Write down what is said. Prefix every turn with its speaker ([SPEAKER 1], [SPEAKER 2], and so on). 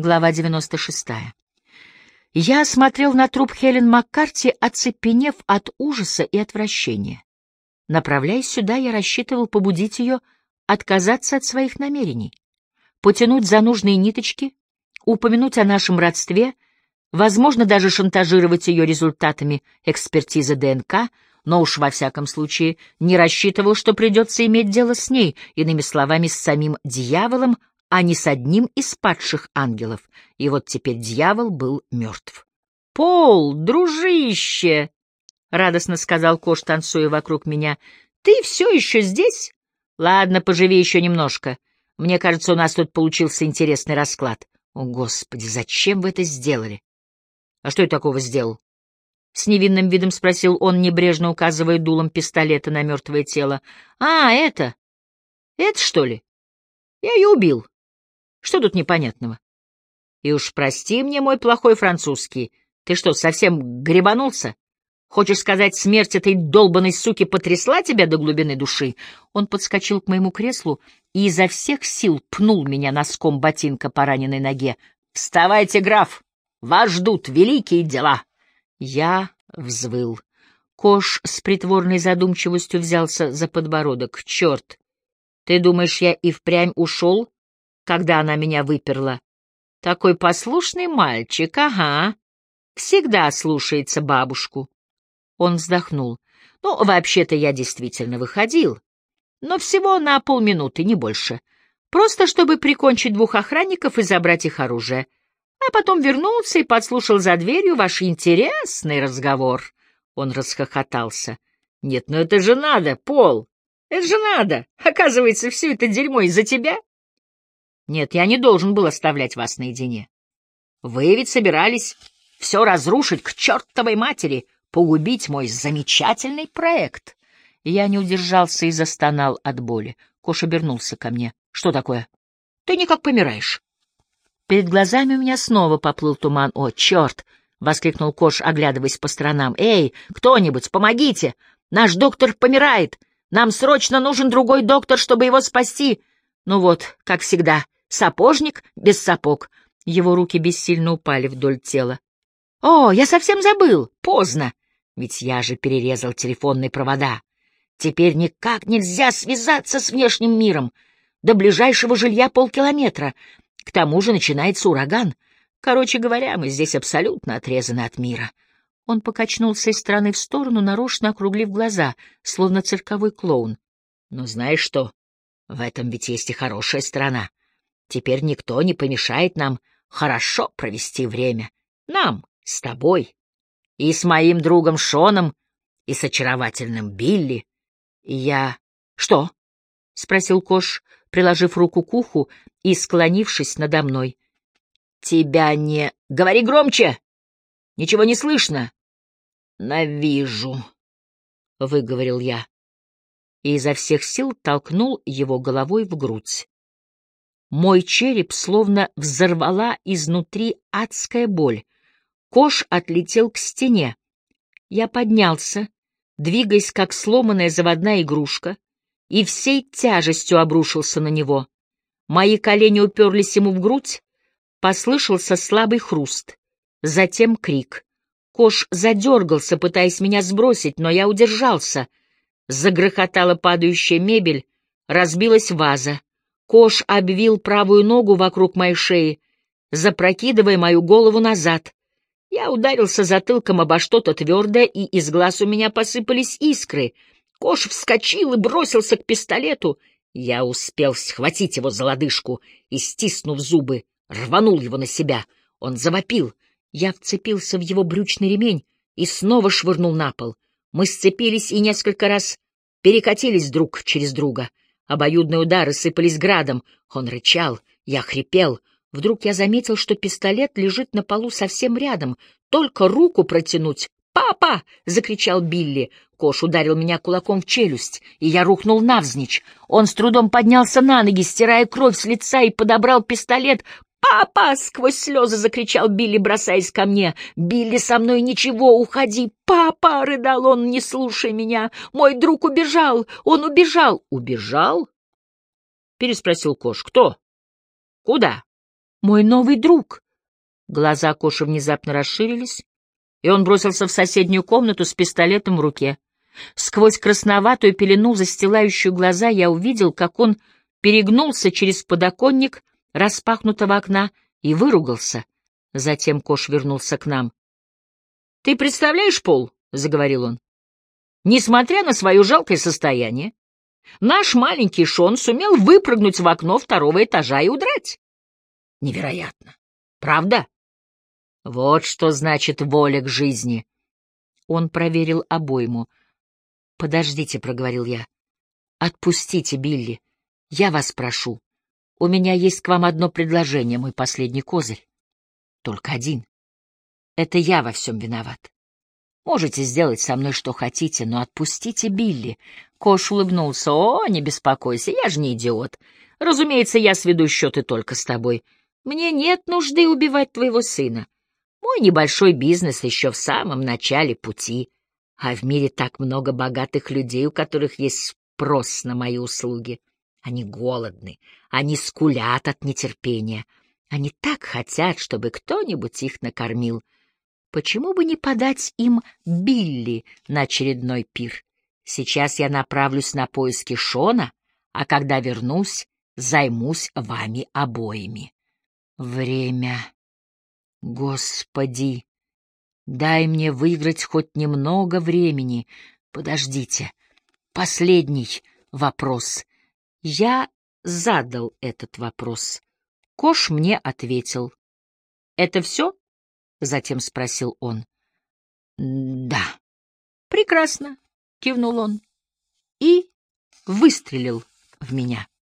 [SPEAKER 1] Глава 96. Я смотрел на труп Хелен Маккарти, оцепенев от ужаса и отвращения. Направляясь сюда, я рассчитывал побудить ее отказаться от своих намерений, потянуть за нужные ниточки, упомянуть о нашем родстве, возможно, даже шантажировать ее результатами экспертизы ДНК, но уж во всяком случае не рассчитывал, что придется иметь дело с ней, иными словами, с самим дьяволом, а не с одним из падших ангелов, и вот теперь дьявол был мертв. «Пол, дружище!» — радостно сказал Кош, танцуя вокруг меня. «Ты все еще здесь? Ладно, поживи еще немножко. Мне кажется, у нас тут получился интересный расклад. О, Господи, зачем вы это сделали?» «А что я такого сделал?» С невинным видом спросил он, небрежно указывая дулом пистолета на мертвое тело. «А, это? Это, что ли? Я ее убил. Что тут непонятного? И уж прости мне мой плохой французский. Ты что, совсем гребанулся? Хочешь сказать, смерть этой долбанной суки потрясла тебя до глубины души? Он подскочил к моему креслу и изо всех сил пнул меня носком ботинка по раненой ноге. «Вставайте, граф! Вас ждут великие дела!» Я взвыл. Кош с притворной задумчивостью взялся за подбородок. «Черт! Ты думаешь, я и впрямь ушел когда она меня выперла. Такой послушный мальчик, ага. Всегда слушается бабушку. Он вздохнул. Ну, вообще-то я действительно выходил. Но всего на полминуты, не больше. Просто чтобы прикончить двух охранников и забрать их оружие. А потом вернулся и подслушал за дверью ваш интересный разговор. Он расхохотался. Нет, ну это же надо, Пол. Это же надо. Оказывается, все это дерьмо из-за тебя. Нет, я не должен был оставлять вас наедине. Вы ведь собирались все разрушить к чертовой матери, погубить мой замечательный проект. Я не удержался и застонал от боли. Кош обернулся ко мне. Что такое? Ты никак помираешь. Перед глазами у меня снова поплыл туман. О, черт! — воскликнул Кош, оглядываясь по сторонам. «Эй, кто-нибудь, помогите! Наш доктор помирает! Нам срочно нужен другой доктор, чтобы его спасти!» Ну вот, как всегда, Сапожник без сапог. Его руки бессильно упали вдоль тела. «О, я совсем забыл! Поздно! Ведь я же перерезал телефонные провода. Теперь никак нельзя связаться с внешним миром. До ближайшего жилья полкилометра. К тому же начинается ураган. Короче говоря, мы здесь абсолютно отрезаны от мира». Он покачнулся из стороны в сторону, нарочно округлив глаза, словно цирковой клоун. «Ну знаешь что? В этом ведь есть и хорошая сторона. Теперь никто не помешает нам хорошо провести время. Нам, с тобой, и с моим другом Шоном, и с очаровательным Билли. Я... — Что? — спросил Кош, приложив руку к уху и склонившись надо мной. — Тебя не... — Говори громче! Ничего не слышно. — Навижу, — выговорил я и изо всех сил толкнул его головой в грудь. Мой череп словно взорвала изнутри адская боль. Кош отлетел к стене. Я поднялся, двигаясь, как сломанная заводная игрушка, и всей тяжестью обрушился на него. Мои колени уперлись ему в грудь, послышался слабый хруст, затем крик. Кош задергался, пытаясь меня сбросить, но я удержался. Загрохотала падающая мебель, разбилась ваза. Кош обвил правую ногу вокруг моей шеи, запрокидывая мою голову назад. Я ударился затылком обо что-то твердое, и из глаз у меня посыпались искры. Кош вскочил и бросился к пистолету. Я успел схватить его за лодыжку и, стиснув зубы, рванул его на себя. Он завопил. Я вцепился в его брючный ремень и снова швырнул на пол. Мы сцепились и несколько раз перекатились друг через друга. Обоюдные удары сыпались градом. Он рычал, я хрипел. Вдруг я заметил, что пистолет лежит на полу совсем рядом. Только руку протянуть. «Папа!» — закричал Билли. Кош ударил меня кулаком в челюсть, и я рухнул навзничь. Он с трудом поднялся на ноги, стирая кровь с лица, и подобрал пистолет. «Папа!» — сквозь слезы закричал Билли, бросаясь ко мне. «Билли, со мной ничего, уходи!» «Папа!» — рыдал он, не слушай меня. «Мой друг убежал! Он убежал!» «Убежал?» — переспросил Кош. «Кто? Куда?» мой новый друг. Глаза Коши внезапно расширились, и он бросился в соседнюю комнату с пистолетом в руке. Сквозь красноватую пелену, застилающую глаза, я увидел, как он перегнулся через подоконник распахнутого окна и выругался. Затем Кош вернулся к нам. — Ты представляешь, Пол, — заговорил он, — несмотря на свое жалкое состояние, наш маленький Шон сумел выпрыгнуть в окно второго этажа и удрать. Невероятно. Правда? Вот что значит воля к жизни. Он проверил обойму. «Подождите», — проговорил я. «Отпустите, Билли. Я вас прошу. У меня есть к вам одно предложение, мой последний козырь. Только один. Это я во всем виноват. Можете сделать со мной что хотите, но отпустите Билли. Кош улыбнулся. О, не беспокойся, я же не идиот. Разумеется, я сведу счеты только с тобой. Мне нет нужды убивать твоего сына. Мой небольшой бизнес еще в самом начале пути, а в мире так много богатых людей, у которых есть спрос на мои услуги. Они голодны, они скулят от нетерпения. Они так хотят, чтобы кто-нибудь их накормил. Почему бы не подать им Билли на очередной пир? Сейчас я направлюсь на поиски Шона, а когда вернусь, займусь вами обоими. Время. Господи, дай мне выиграть хоть немного времени. Подождите. Последний вопрос. Я задал этот вопрос. Кош мне ответил. «Это все?» — затем спросил он. «Да». «Прекрасно», — кивнул он и выстрелил в меня.